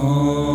Oh.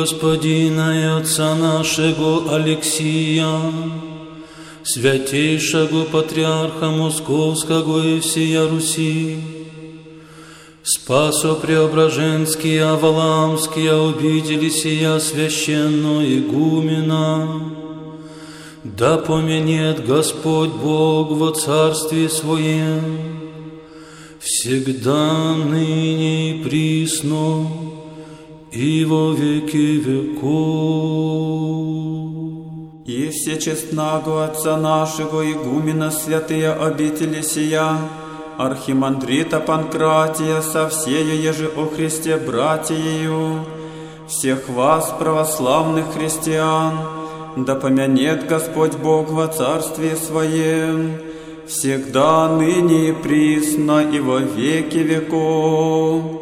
Господина и Отца нашего Алексия, святейшего Патриарха Московского и всея Руси, Спасо Преображенские, Аваламские обители сия священного игумена, да поменет Господь Бог во Царстве Своем, всегда, ныне и присно, и во веки веков. И все честного Отца нашего игумена святые обители сия, Архимандрита Панкратия со всею еже о Христе братьею, всех вас, православных христиан, да помянет Господь Бог во Царстве Своем, всегда, ныне и присно, и во веки веков.